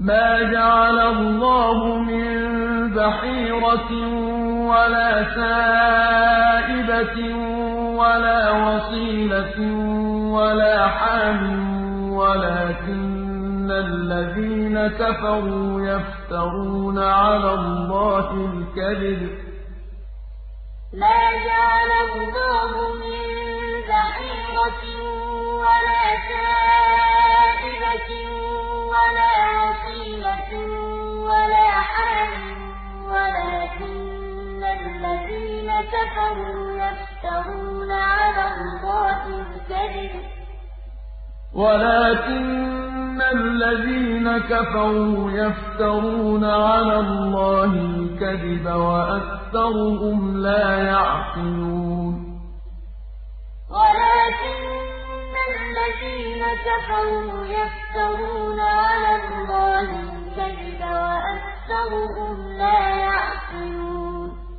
مَا جَعَلَ اللَّهُ مِن بَحِيرَةٍ وَلَا سَائِبَةٍ وَلَا وَصِيلَةٍ وَلَا حَامٍ وَلَٰكِنَّ الَّذِينَ كَفَرُوا يَفْتَرُونَ عَلَى اللَّهِ الْكَذِبَ ۖ. مَا جَعَلَ اللَّهُ مِن بَحِيرَةٍ وَلَا سَائِبَةٍ كَفَرُوا يَفْتَرُونَ عَلَى اللَّهِ الْكَذِبَ ۖ. وَلَٰكِنَّ الَّذِينَ كَفَرُوا يَفْتَرُونَ عَلَى اللَّهِ الْكَذِبَ وَأَكْثَرُهُمْ لَا يَعْقِلُونَ. وَلَٰكِنَّ الَّذِينَ كَفَرُوا يَفْتَرُونَ عَلَى اللَّهِ الْكَذِبَ وَأَكْثَرُهُمْ